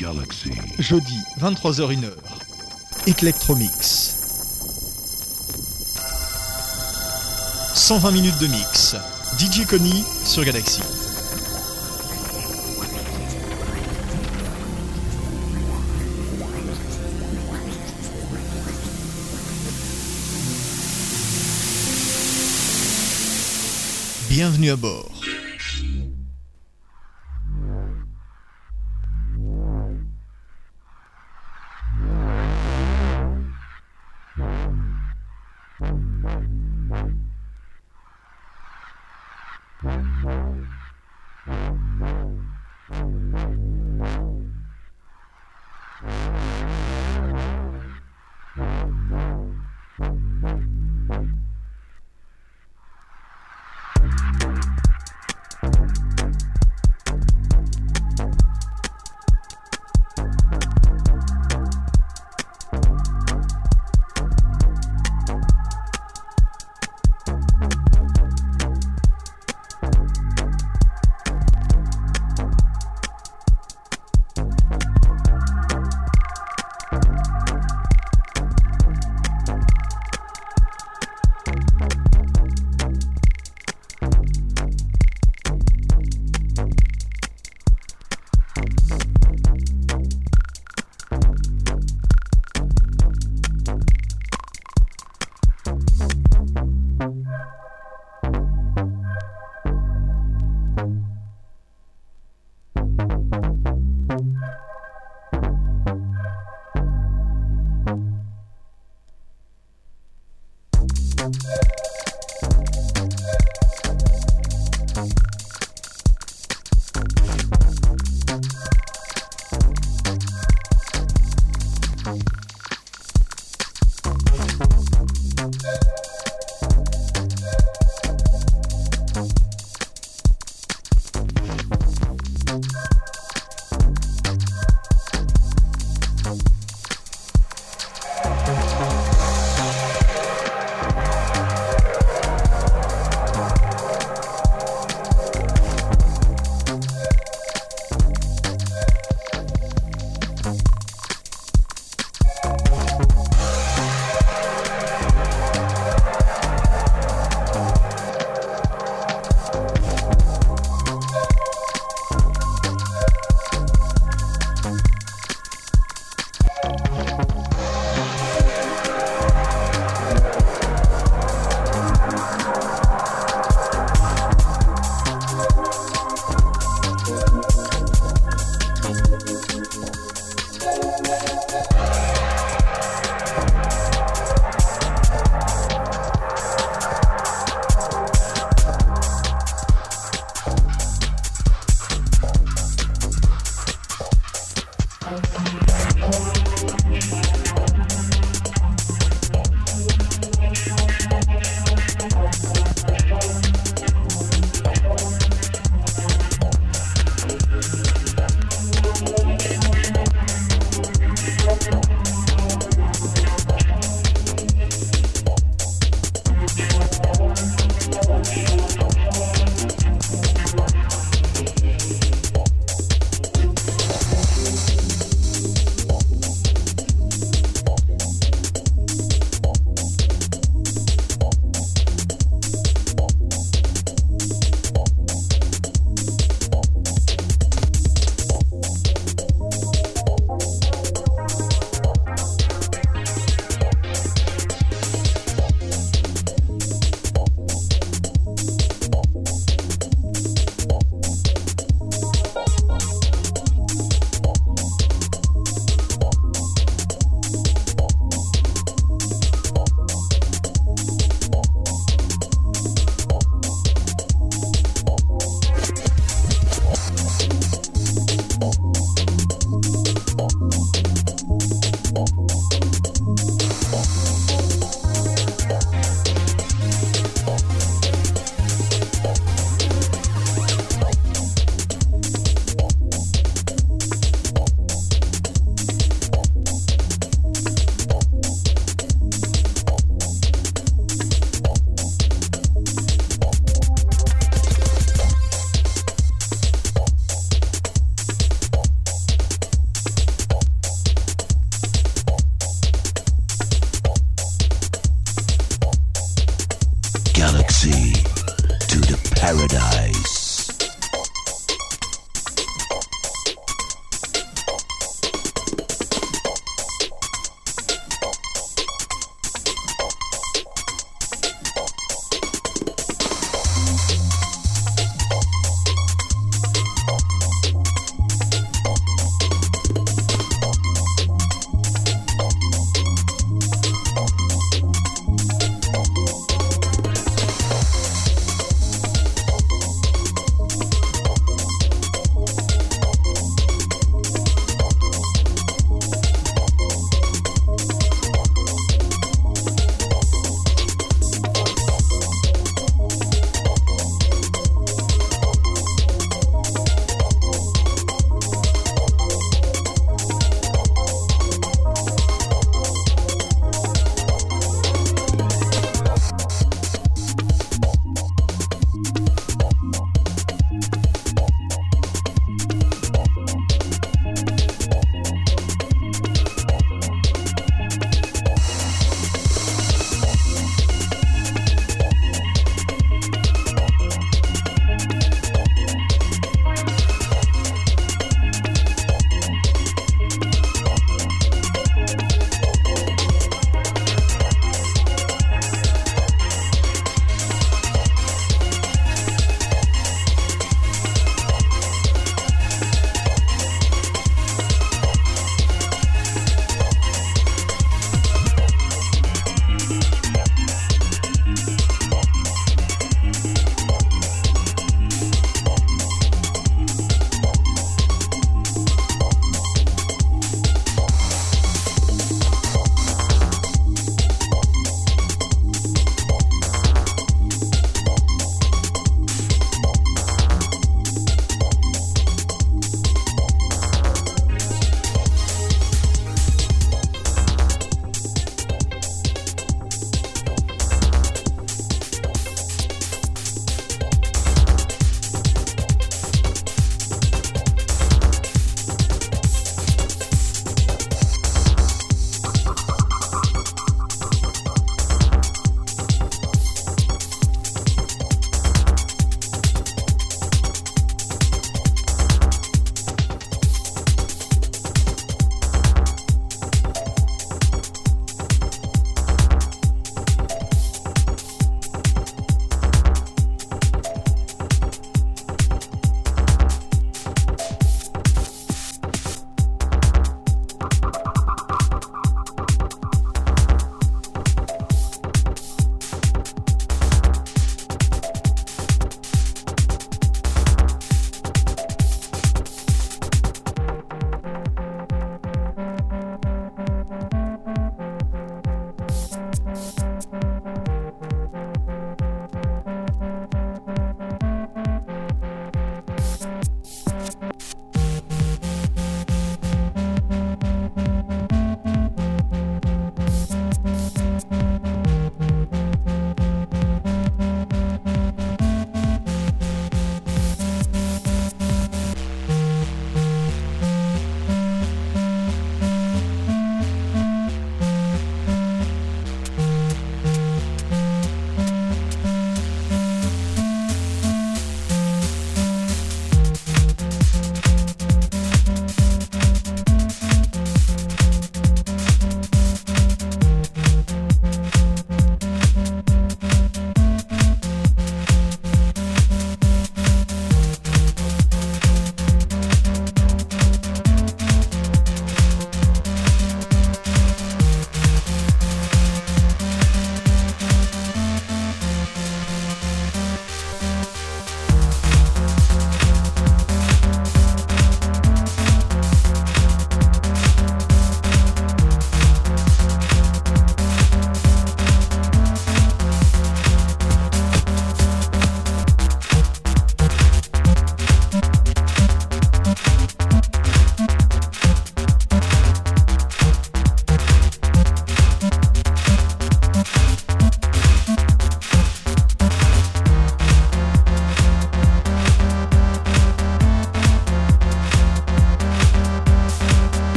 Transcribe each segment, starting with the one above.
galaxy. Jeudi, 23h01h. Electromix. 120 minutes de mix. DJ Connie sur Galaxy. Bienvenue à bord.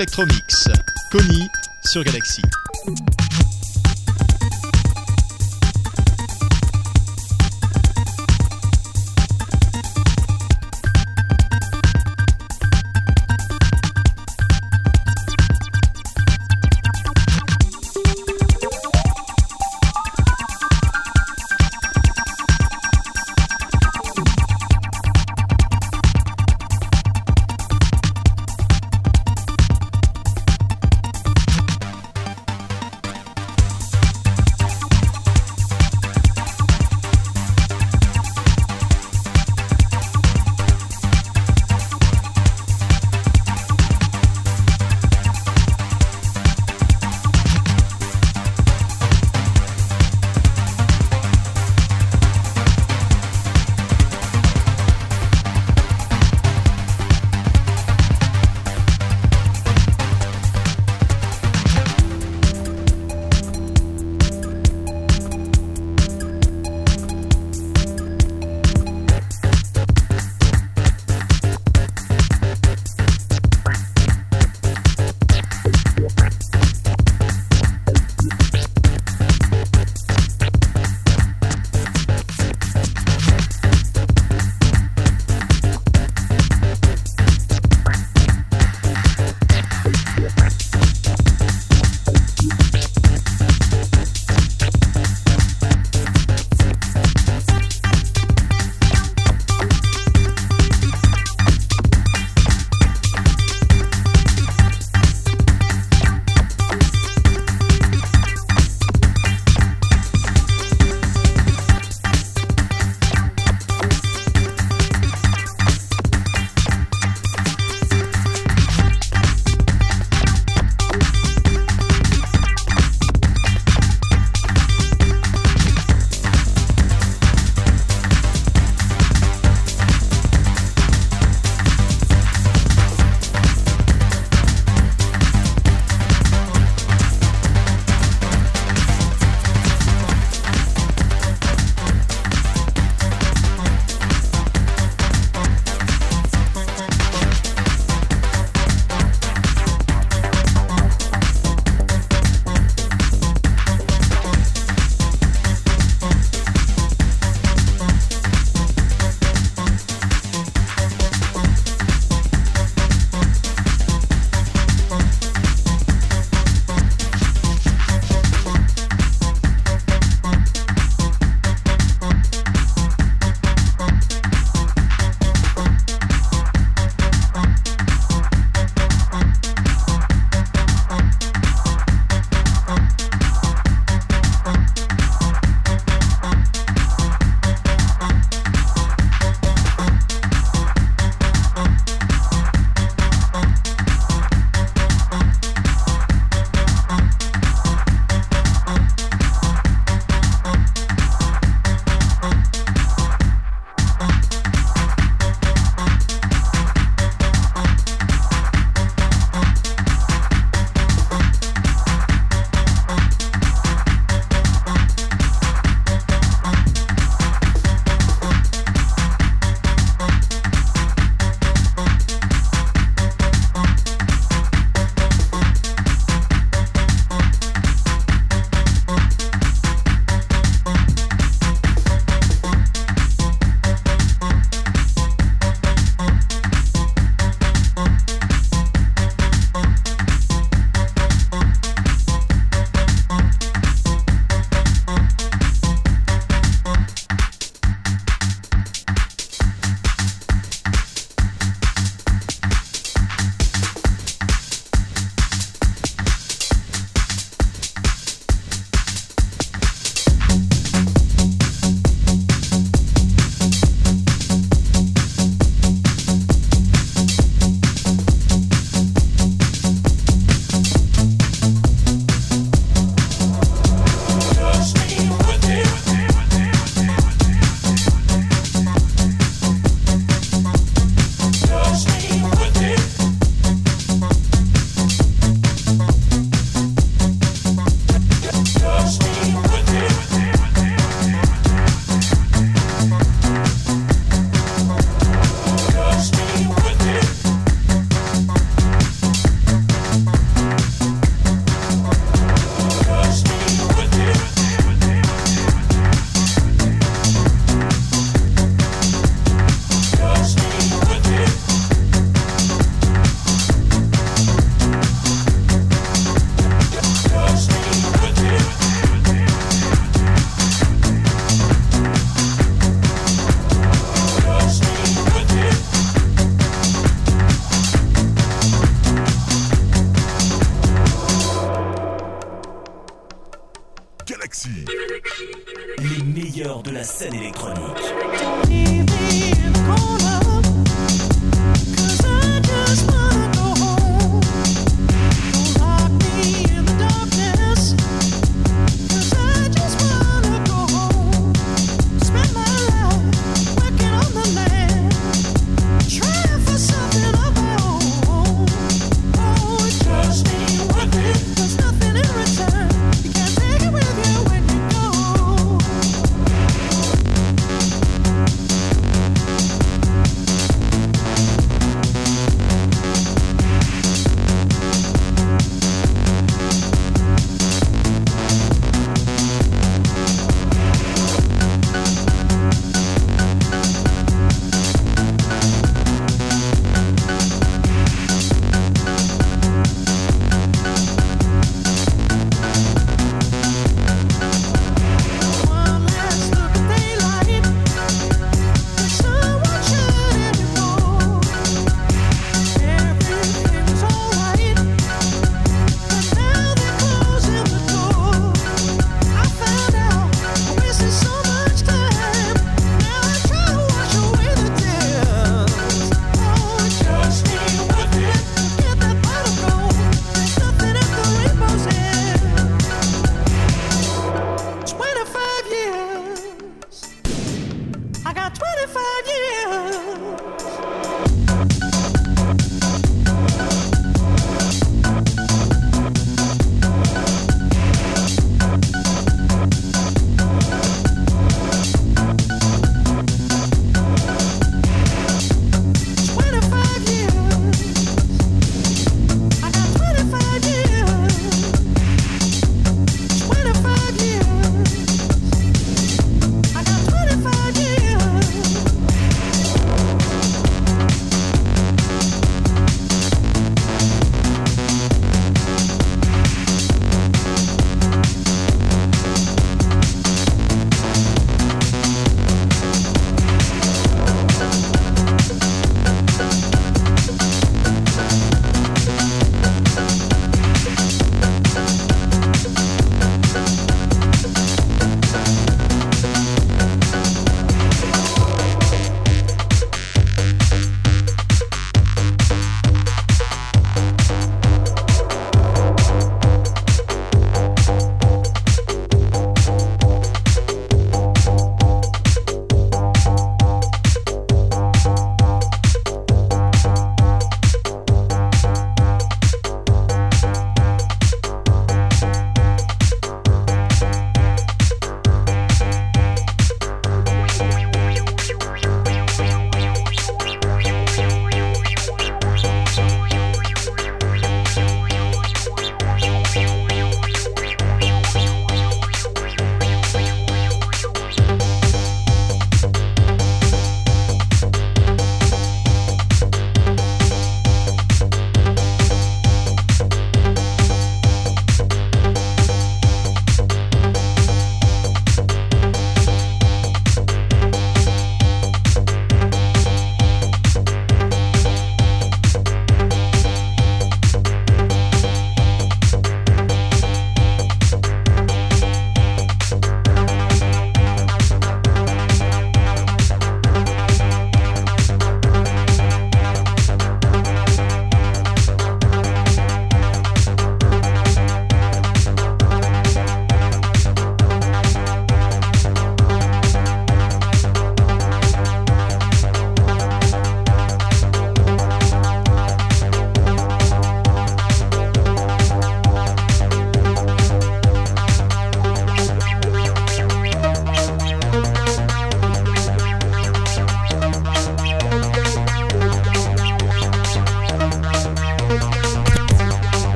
Electromix. Connie sur Galaxy.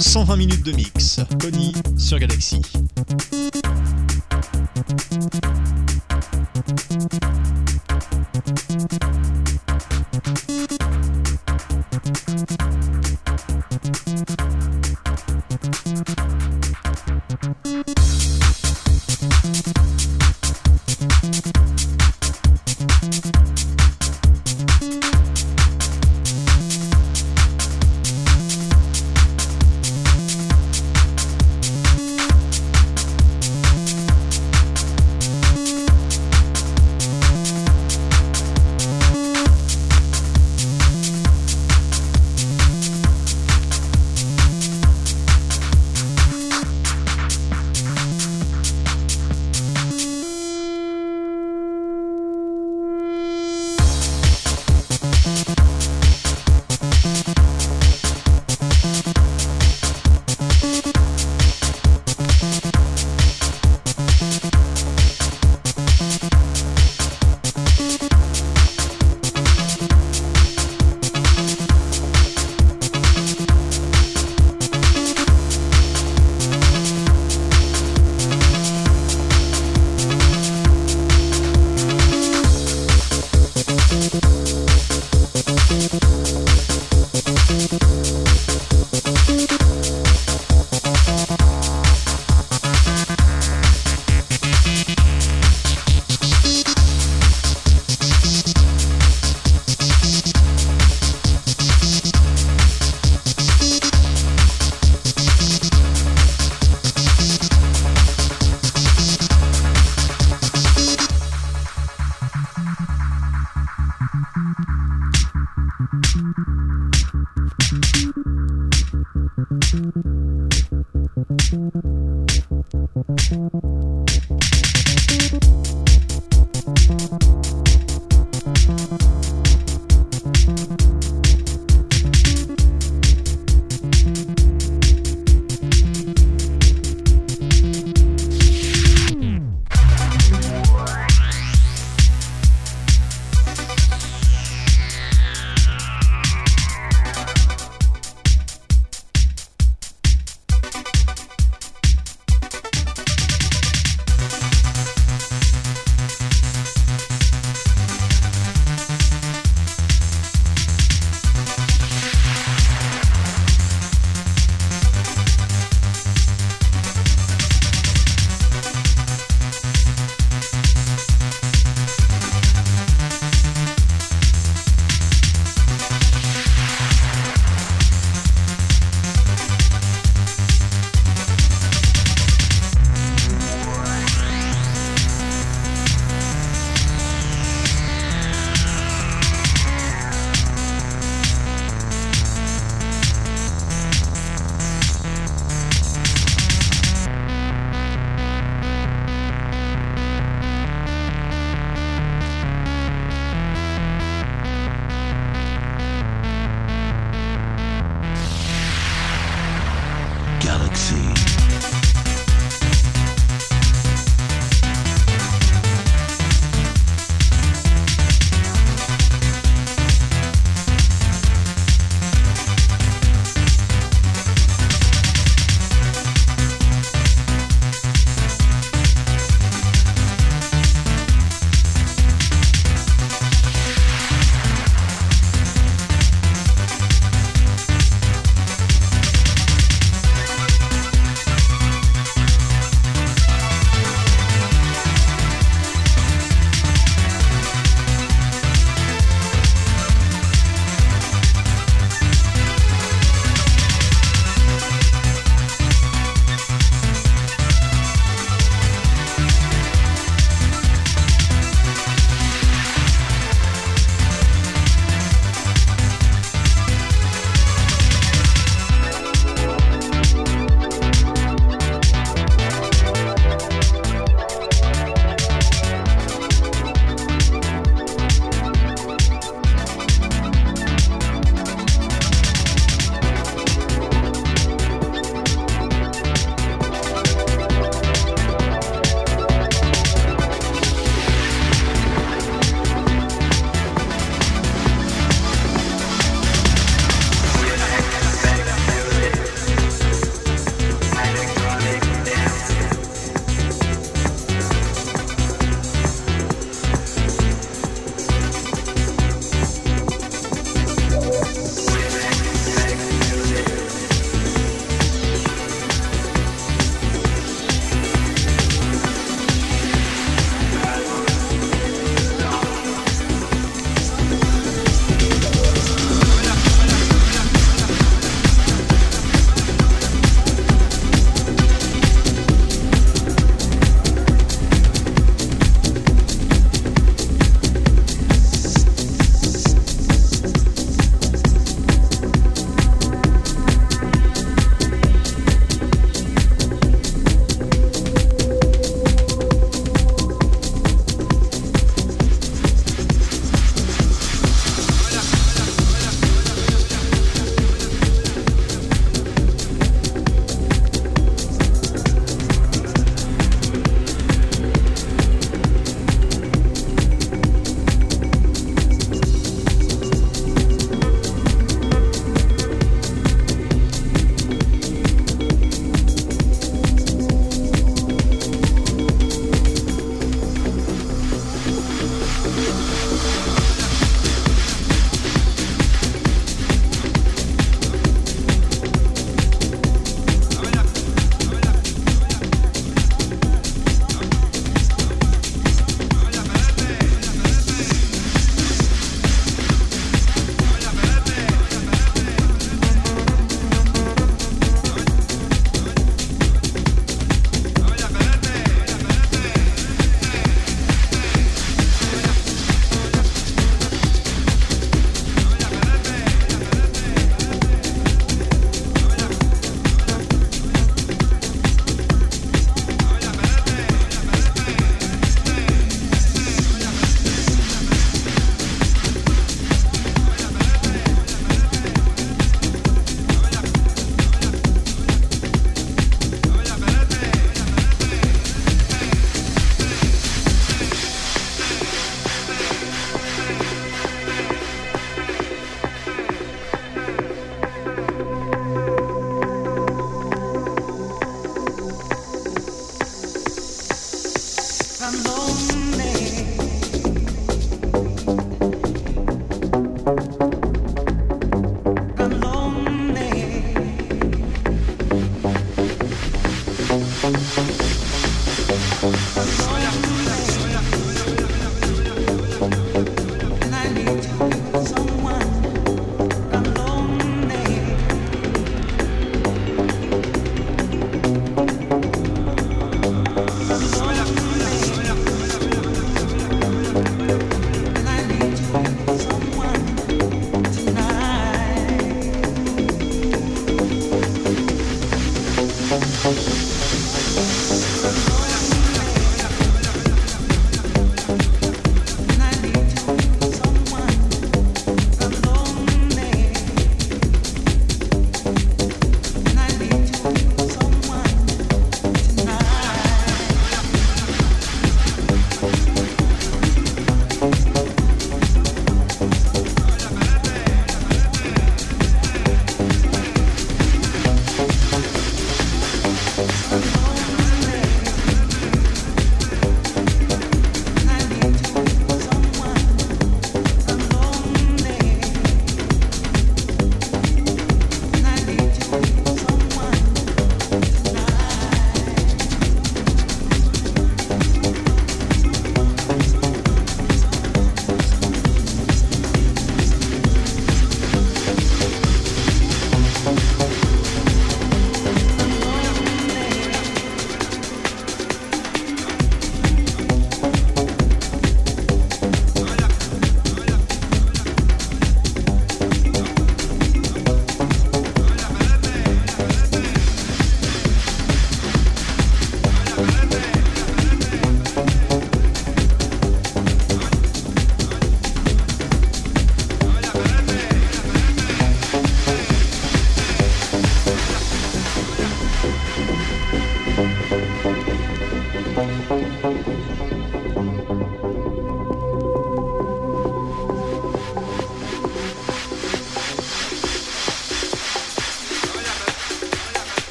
120 minutes de mix. Connie sur Galaxy.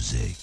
Music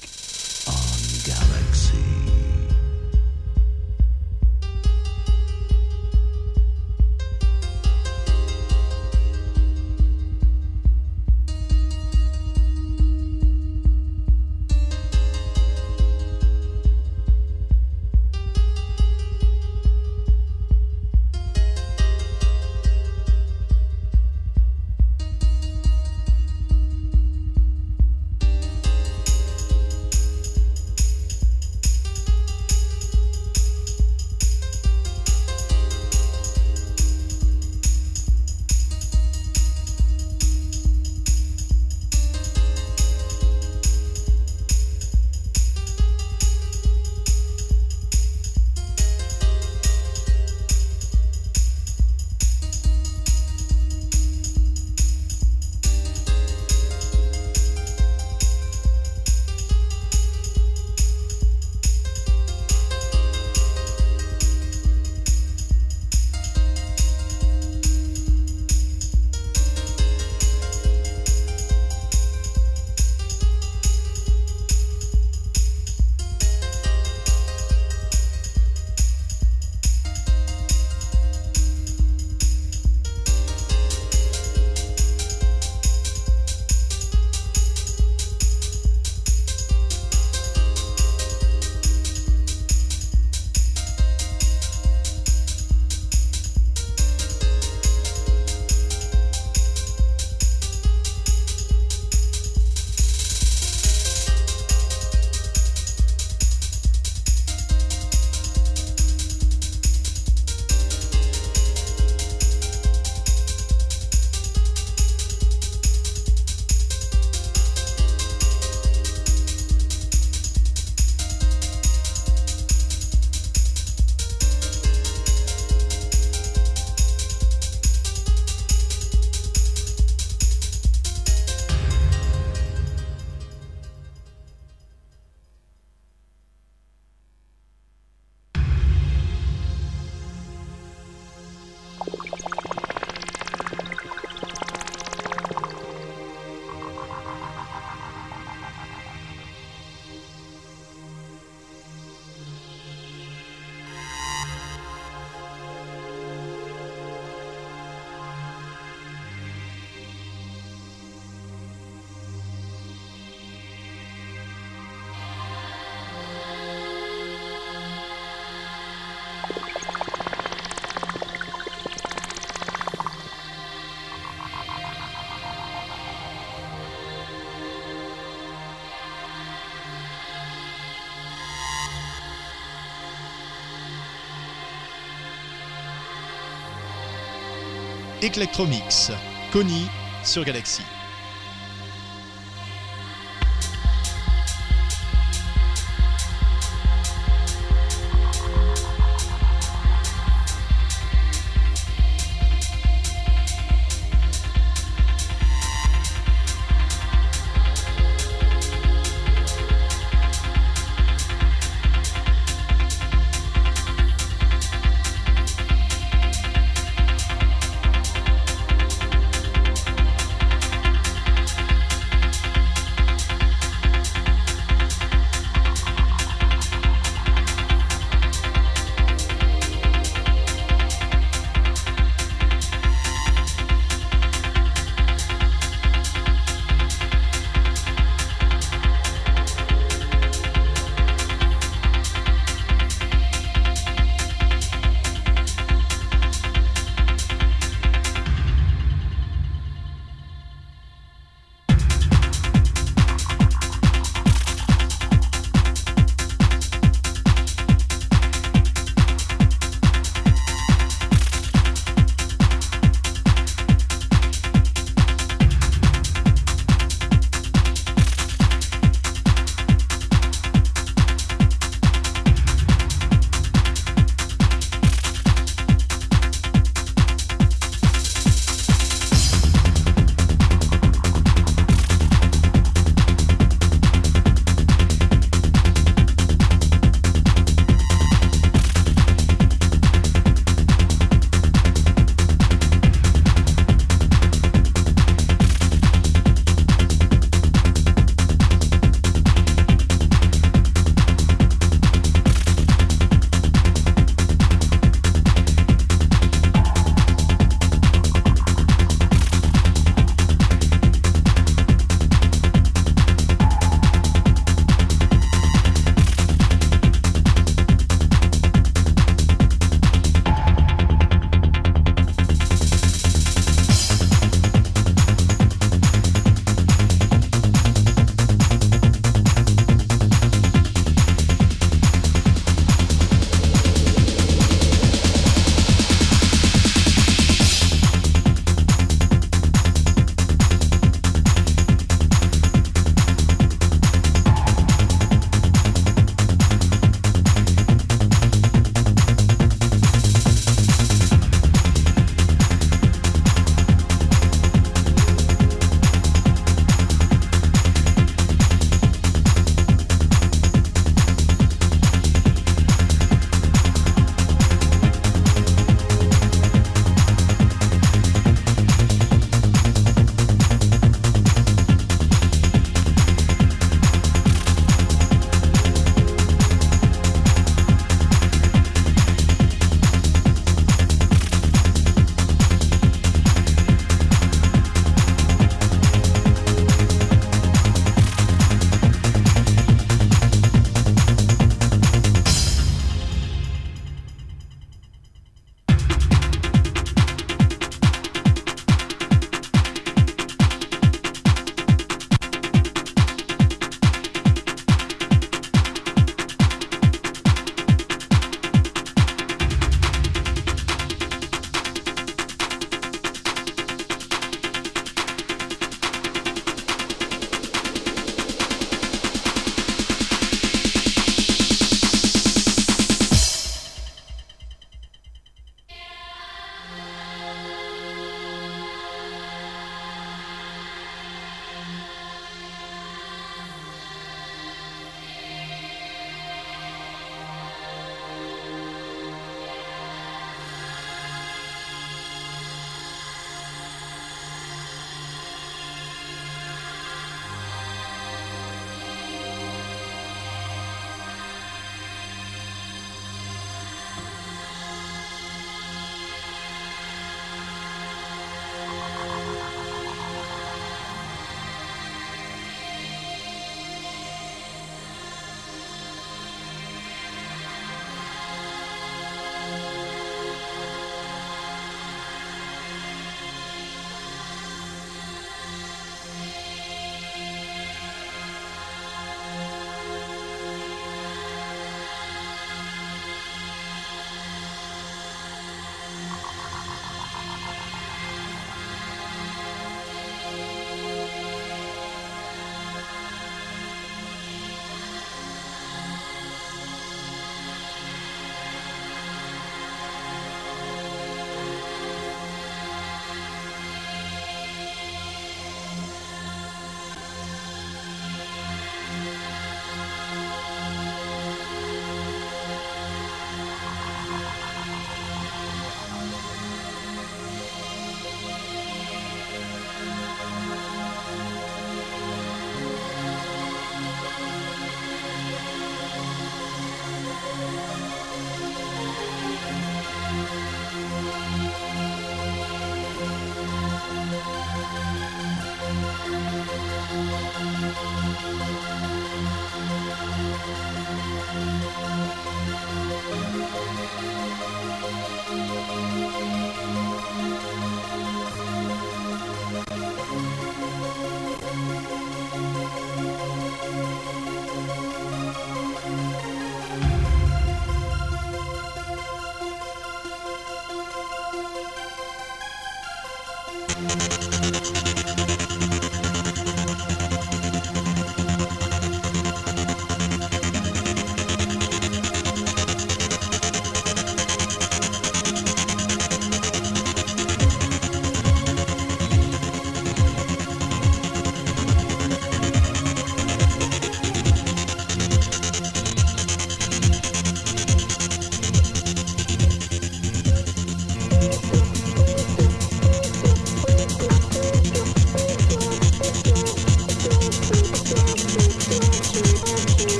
Electromix, Connie sur Galaxy.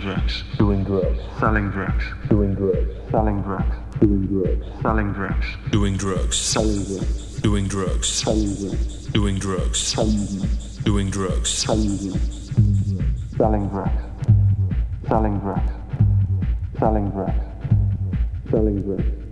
doing drugs, doing drugs, selling drugs, doing drugs, selling drugs, doing drugs, selling drugs, doing drugs, selling drugs, doing drugs, selling drugs, doing drugs, selling drugs, doing drugs, selling drugs, selling drugs, selling drugs, selling drugs, selling drugs.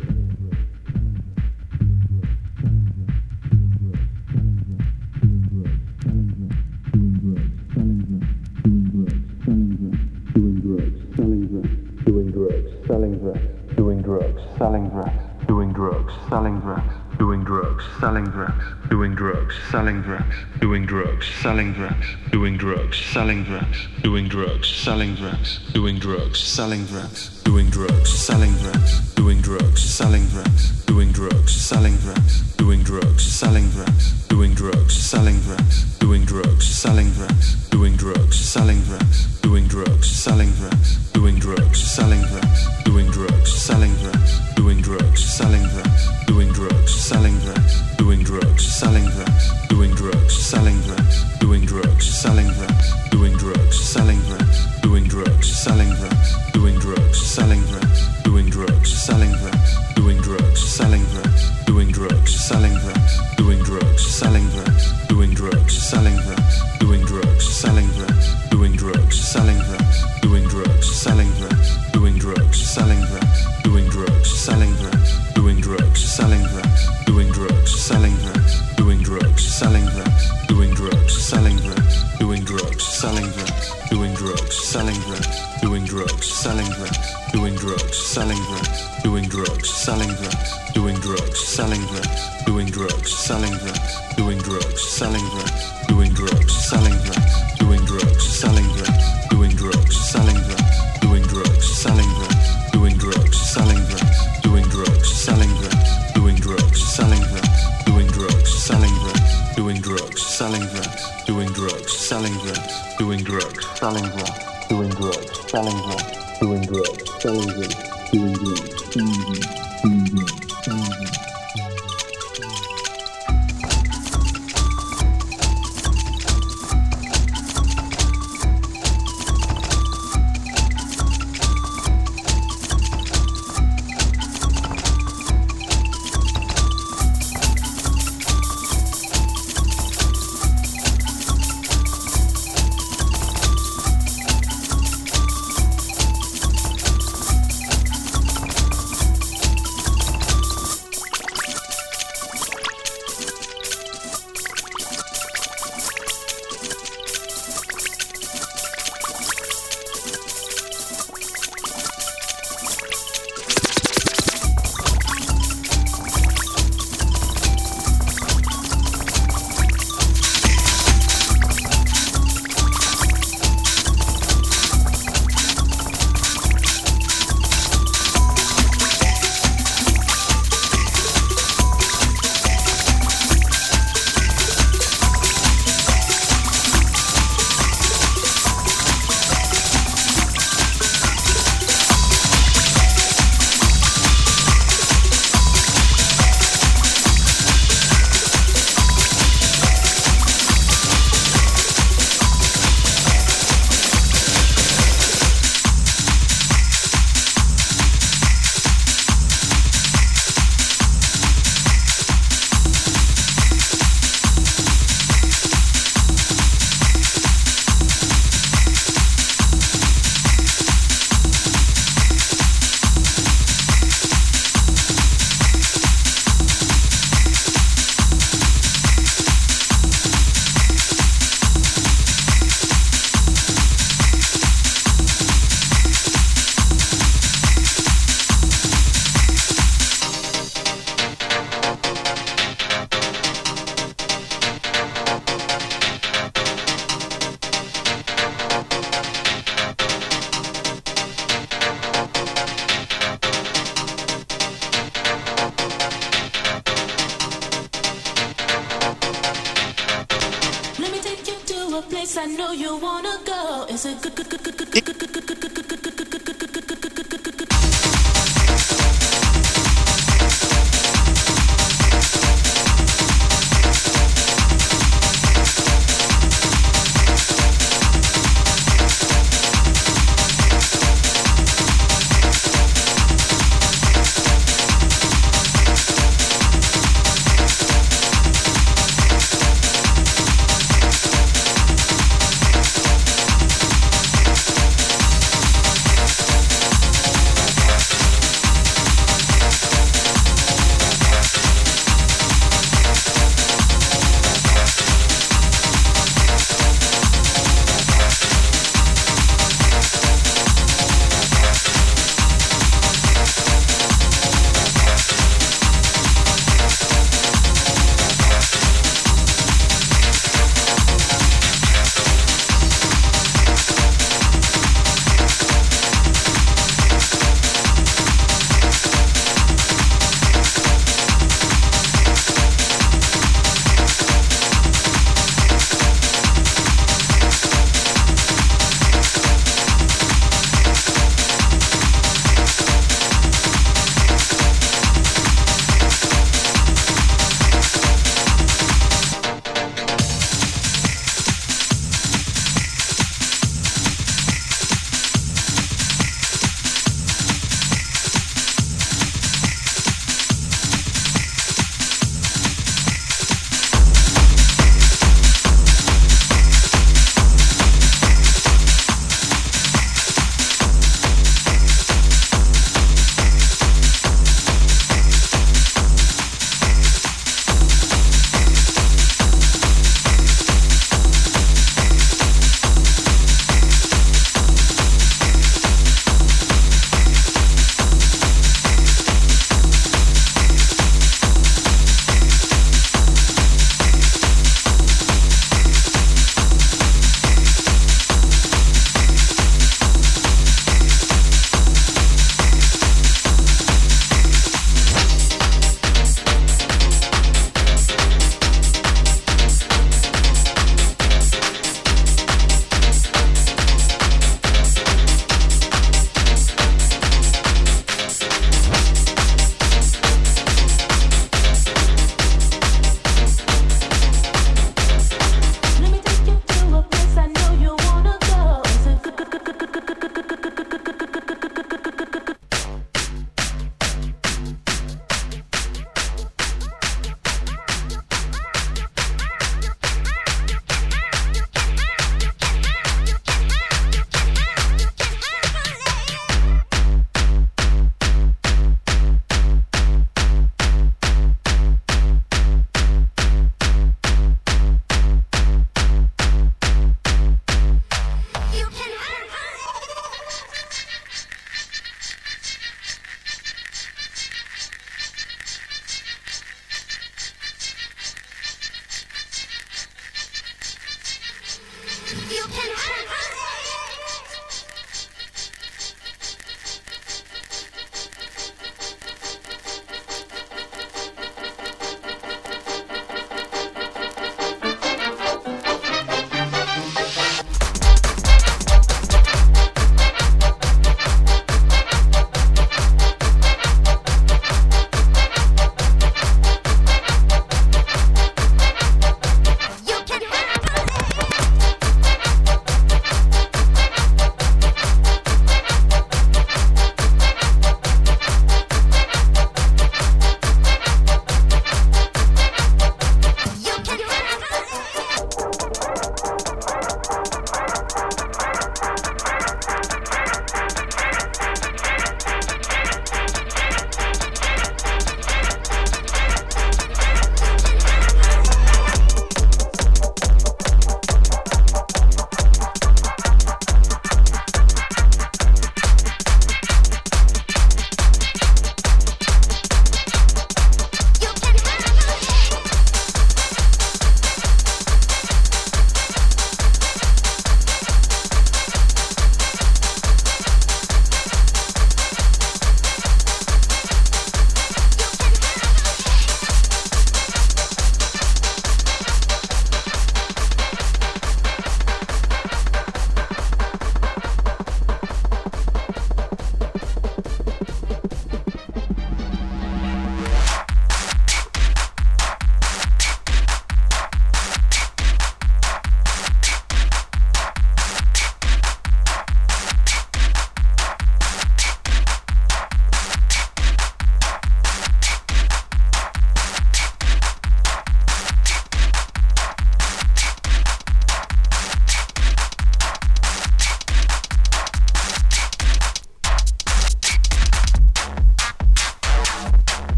doing drugs, selling drugs, doing drugs, selling drugs, doing drugs, selling drugs, doing drugs, selling drugs, doing drugs, selling drugs, doing drugs, selling drugs, doing drugs, selling drugs, doing drugs, selling drugs, doing drugs, selling drugs, doing drugs, selling drugs, doing drugs, selling drugs, doing drugs, selling drugs selling growth. Doing growth. Doing growth.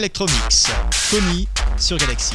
Electromix, Connie sur Galaxy.